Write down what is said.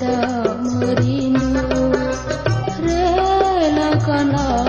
merindu relakanlah